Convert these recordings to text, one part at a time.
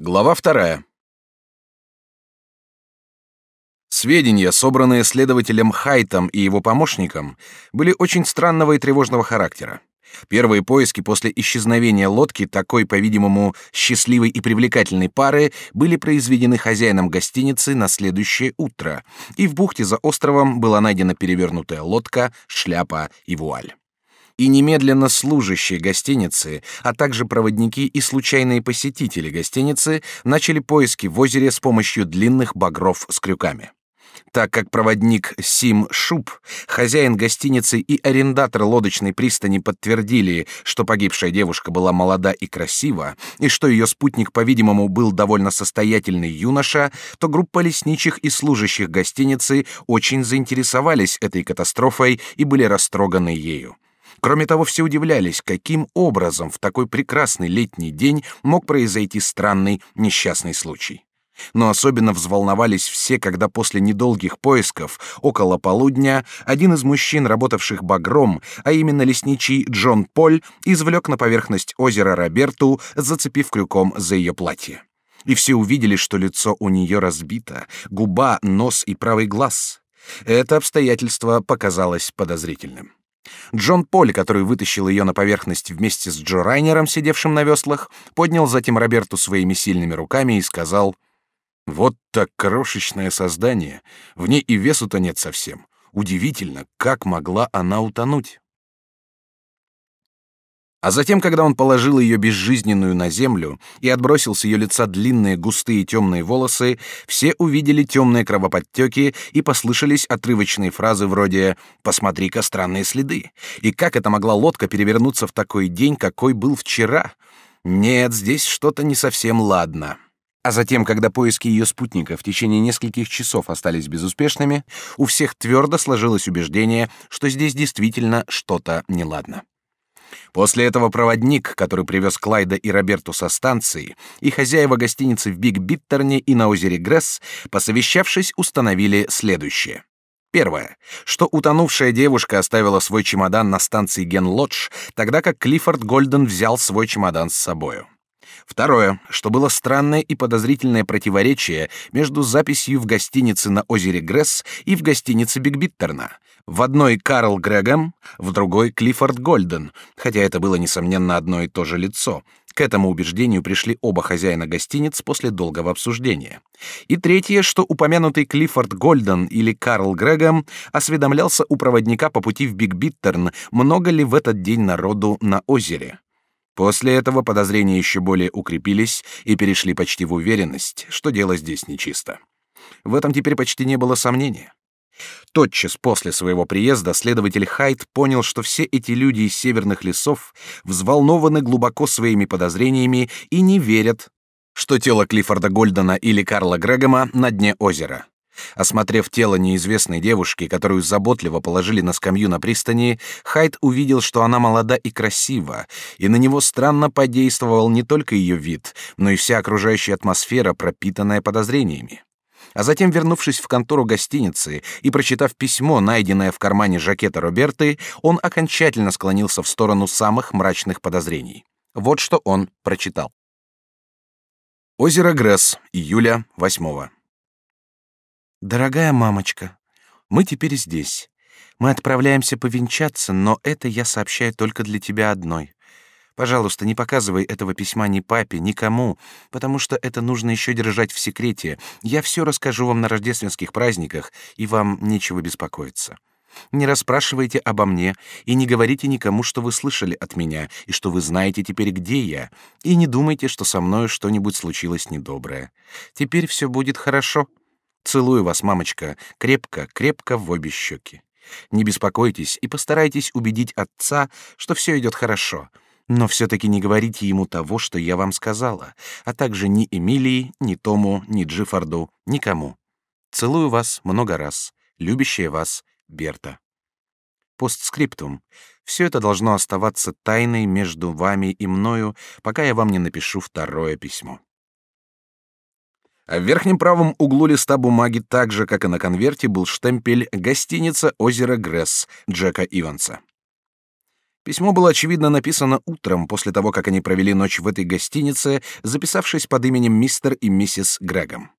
Глава вторая. Сведения, собранные следователем Хайтом и его помощником, были очень странного и тревожного характера. Первые поиски после исчезновения лодки такой, по-видимому, счастливой и привлекательной пары были произведены хозяином гостиницы на следующее утро, и в бухте за островом была найдена перевернутая лодка, шляпа и вуаль и немедленно служащие гостиницы, а также проводники и случайные посетители гостиницы начали поиски в озере с помощью длинных багров с крюками. Так как проводник Сим Шуб, хозяин гостиницы и арендатор лодочной пристани подтвердили, что погибшая девушка была молода и красива, и что ее спутник, по-видимому, был довольно состоятельный юноша, то группа лесничих и служащих гостиницы очень заинтересовались этой катастрофой и были растроганы ею. Кроме того, все удивлялись, каким образом в такой прекрасный летний день мог произойти странный несчастный случай. Но особенно взволновались все, когда после недолгих поисков, около полудня, один из мужчин, работавших багром, а именно лесничий Джон Поль, извлек на поверхность озера Роберту, зацепив крюком за ее платье. И все увидели, что лицо у нее разбито, губа, нос и правый глаз. Это обстоятельство показалось подозрительным. Джон Поль, который вытащил ее на поверхность вместе с Джо Райнером, сидевшим на веслах, поднял затем Роберту своими сильными руками и сказал: "Вот так крошечное создание, в ней и весу-то нет совсем. Удивительно, как могла она утонуть". А затем, когда он положил ее безжизненную на землю и отбросил с ее лица длинные густые темные волосы, все увидели темные кровоподтеки и послышались отрывочные фразы вроде «Посмотри-ка странные следы». И как это могла лодка перевернуться в такой день, какой был вчера? Нет, здесь что-то не совсем ладно. А затем, когда поиски ее спутника в течение нескольких часов остались безуспешными, у всех твердо сложилось убеждение, что здесь действительно что-то неладно. После этого проводник, который привез Клайда и Роберту со станции, и хозяева гостиницы в Биг Биттерне и на озере Гресс, посовещавшись, установили следующее. Первое, что утонувшая девушка оставила свой чемодан на станции Ген-Лодж, тогда как Клиффорд Голден взял свой чемодан с собою. Второе, что было странное и подозрительное противоречие между записью в гостинице на озере Гресс и в гостинице Бигбиттерна. В одной Карл Грегом, в другой Клиффорд Гольден, хотя это было несомненно одно и то же лицо. К этому убеждению пришли оба хозяина гостиниц после долгого обсуждения. И третье, что упомянутый Клиффорд Гольден или Карл Грегом осведомлялся у проводника по пути в Бигбиттерн, много ли в этот день народу на озере. После этого подозрения еще более укрепились и перешли почти в уверенность, что дело здесь нечисто. В этом теперь почти не было сомнения. Тотчас после своего приезда следователь Хайт понял, что все эти люди из северных лесов взволнованы глубоко своими подозрениями и не верят, что тело Клиффорда Гольдена или Карла Грэхема на дне озера. Осмотрев тело неизвестной девушки, которую заботливо положили на скамью на пристани, Хайт увидел, что она молода и красива, и на него странно подействовал не только ее вид, но и вся окружающая атмосфера, пропитанная подозрениями. А затем, вернувшись в контору гостиницы и прочитав письмо, найденное в кармане жакета Роберты, он окончательно склонился в сторону самых мрачных подозрений. Вот что он прочитал. Озеро Гресс, июля 8 -го. Дорогая мамочка, мы теперь здесь. Мы отправляемся повенчаться, но это я сообщаю только для тебя одной. Пожалуйста, не показывай этого письма ни папе, никому, потому что это нужно еще держать в секрете. Я все расскажу вам на рождественских праздниках, и вам нечего беспокоиться. Не расспрашивайте обо мне и не говорите никому, что вы слышали от меня и что вы знаете теперь, где я, и не думайте, что со мной что-нибудь случилось недоброе. Теперь все будет хорошо. Целую вас, мамочка, крепко, крепко в обе щеки. Не беспокойтесь и постарайтесь убедить отца, что все идет хорошо. Но все-таки не говорите ему того, что я вам сказала, а также ни Эмилии, ни Тому, ни Джиффорду, никому. Целую вас много раз. Любящая вас Берта. Постскриптум. Все это должно оставаться тайной между вами и мною, пока я вам не напишу второе письмо. А в верхнем правом углу листа бумаги, так же, как и на конверте, был штемпель «Гостиница Озеро Гресс» Джека Иванса. Письмо было очевидно написано утром после того, как они провели ночь в этой гостинице, записавшись под именем мистер и миссис Грегом.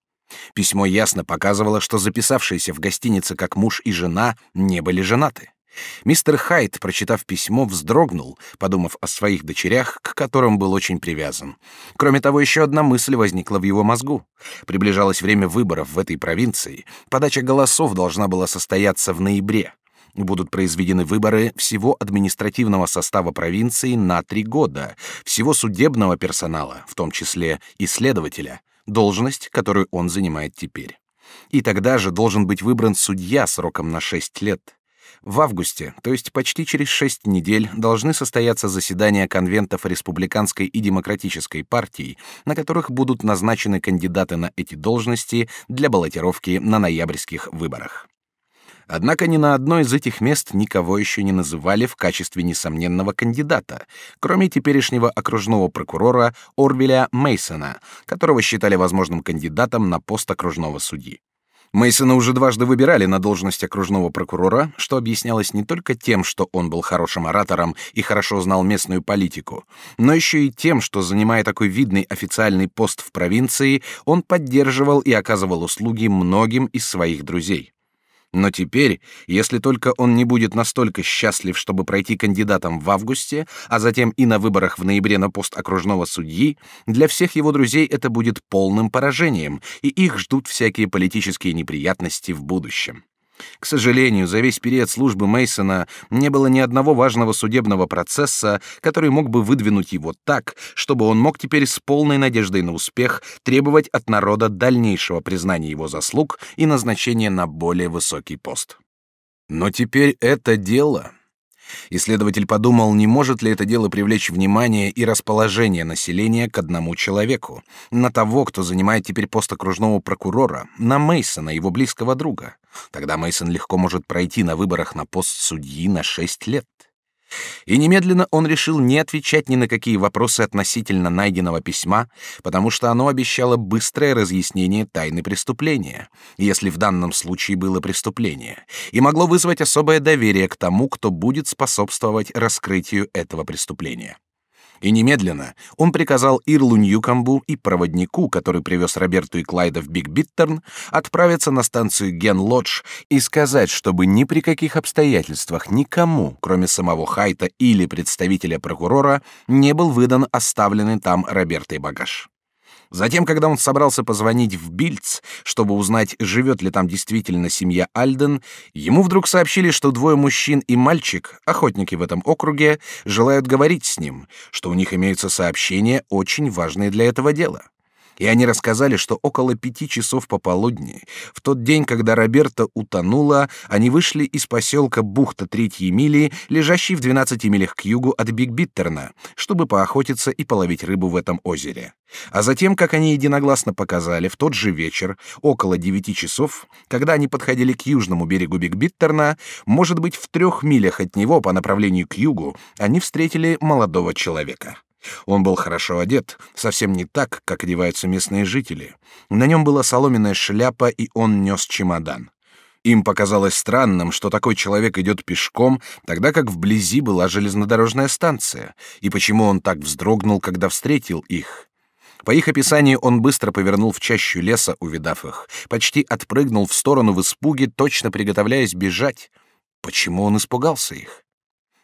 Письмо ясно показывало, что записавшиеся в гостинице как муж и жена не были женаты. Мистер Хайт, прочитав письмо, вздрогнул, подумав о своих дочерях, к которым был очень привязан. Кроме того, еще одна мысль возникла в его мозгу. Приближалось время выборов в этой провинции. Подача голосов должна была состояться в ноябре. Будут произведены выборы всего административного состава провинции на три года, всего судебного персонала, в том числе и следователя, должность, которую он занимает теперь. И тогда же должен быть выбран судья сроком на шесть лет. В августе, то есть почти через шесть недель, должны состояться заседания конвентов республиканской и демократической партий, на которых будут назначены кандидаты на эти должности для баллотировки на ноябрьских выборах. Однако ни на одно из этих мест никого еще не называли в качестве несомненного кандидата, кроме теперешнего окружного прокурора Орвеля Мейсона, которого считали возможным кандидатом на пост окружного судьи. Мейсона уже дважды выбирали на должность окружного прокурора, что объяснялось не только тем, что он был хорошим оратором и хорошо знал местную политику, но еще и тем, что занимая такой видный официальный пост в провинции, он поддерживал и оказывал услуги многим из своих друзей. Но теперь, если только он не будет настолько счастлив, чтобы пройти кандидатом в августе, а затем и на выборах в ноябре на пост окружного судьи, для всех его друзей это будет полным поражением, и их ждут всякие политические неприятности в будущем. К сожалению, за весь период службы Мейсона не было ни одного важного судебного процесса, который мог бы выдвинуть его так, чтобы он мог теперь с полной надеждой на успех требовать от народа дальнейшего признания его заслуг и назначения на более высокий пост. Но теперь это дело Исследователь подумал, не может ли это дело привлечь внимание и расположение населения к одному человеку, на того, кто занимает теперь пост окружного прокурора, на Мейсона, его близкого друга. Тогда Мейсон легко может пройти на выборах на пост судьи на шесть лет. И немедленно он решил не отвечать ни на какие вопросы относительно найденного письма, потому что оно обещало быстрое разъяснение тайны преступления, если в данном случае было преступление, и могло вызвать особое доверие к тому, кто будет способствовать раскрытию этого преступления. И немедленно он приказал Ирлу Ньюкамбу и проводнику, который привез Роберту и Клайда в Биг Биттерн, отправиться на станцию Ген-Лодж и сказать, чтобы ни при каких обстоятельствах никому, кроме самого Хайта или представителя прокурора, не был выдан оставленный там Робертой багаж. Затем, когда он собрался позвонить в Бильц, чтобы узнать, живет ли там действительно семья Альден, ему вдруг сообщили, что двое мужчин и мальчик, охотники в этом округе, желают говорить с ним, что у них имеются сообщения, очень важные для этого дела и они рассказали, что около пяти часов пополудни, в тот день, когда Роберта утонула, они вышли из поселка Бухта Третьей мили, лежащей в 12 милях к югу от Биг-Биттерна, чтобы поохотиться и половить рыбу в этом озере. А затем, как они единогласно показали, в тот же вечер, около девяти часов, когда они подходили к южному берегу Биг-Биттерна, может быть, в трех милях от него по направлению к югу, они встретили молодого человека. Он был хорошо одет, совсем не так, как одеваются местные жители. На нем была соломенная шляпа, и он нес чемодан. Им показалось странным, что такой человек идет пешком, тогда как вблизи была железнодорожная станция, и почему он так вздрогнул, когда встретил их. По их описанию он быстро повернул в чащу леса, увидав их, почти отпрыгнул в сторону в испуге, точно приготовляясь бежать. Почему он испугался их?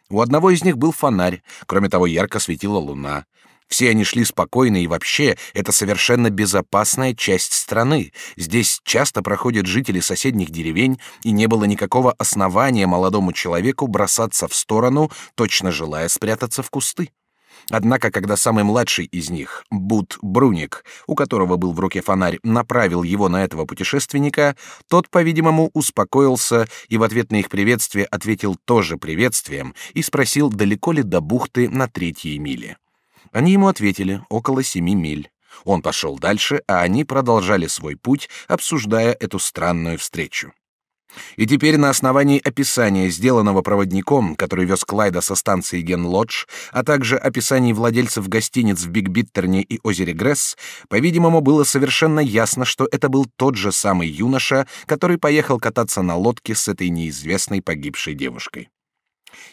У одного из них был фонарь, кроме того, ярко светила луна. Все они шли спокойно, и вообще, это совершенно безопасная часть страны. Здесь часто проходят жители соседних деревень, и не было никакого основания молодому человеку бросаться в сторону, точно желая спрятаться в кусты. Однако, когда самый младший из них, Бут Бруник, у которого был в руке фонарь, направил его на этого путешественника, тот, по-видимому, успокоился и в ответ на их приветствие ответил тоже приветствием и спросил, далеко ли до бухты на третьей миле. Они ему ответили, около семи миль. Он пошел дальше, а они продолжали свой путь, обсуждая эту странную встречу. И теперь на основании описания, сделанного проводником, который вез Клайда со станции Ген-Лодж, а также описаний владельцев гостиниц в Биг-Биттерне и озере Гресс, по-видимому, было совершенно ясно, что это был тот же самый юноша, который поехал кататься на лодке с этой неизвестной погибшей девушкой.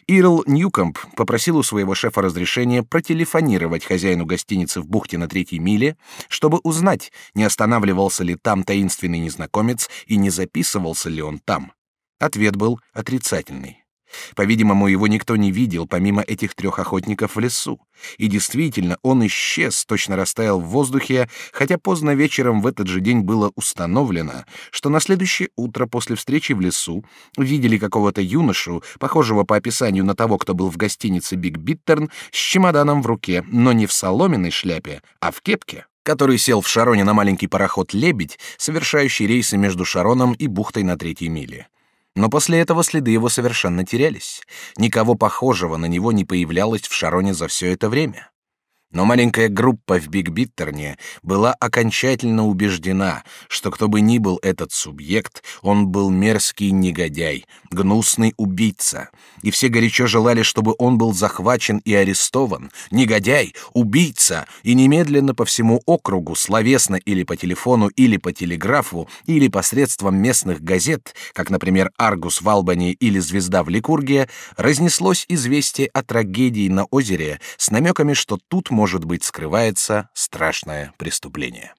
Ирл Ньюкомп попросил у своего шефа разрешения протелефонировать хозяину гостиницы в бухте на третьей миле, чтобы узнать, не останавливался ли там таинственный незнакомец и не записывался ли он там. Ответ был отрицательный. По-видимому, его никто не видел, помимо этих трех охотников в лесу. И действительно, он исчез, точно растаял в воздухе, хотя поздно вечером в этот же день было установлено, что на следующее утро после встречи в лесу видели какого-то юношу, похожего по описанию на того, кто был в гостинице Биг Биттерн, с чемоданом в руке, но не в соломенной шляпе, а в кепке который сел в Шароне на маленький пароход «Лебедь», совершающий рейсы между Шароном и бухтой на третьей миле. Но после этого следы его совершенно терялись. Никого похожего на него не появлялось в Шароне за все это время. Но маленькая группа в Биг Биттерне была окончательно убеждена, что кто бы ни был этот субъект, он был мерзкий негодяй, гнусный убийца, и все горячо желали, чтобы он был захвачен и арестован, негодяй, убийца, и немедленно по всему округу, словесно или по телефону, или по телеграфу, или посредством местных газет, как, например, «Аргус» в Албании или «Звезда» в Ликургии, разнеслось известие о трагедии на озере с намеками, что тут можно может быть, скрывается страшное преступление.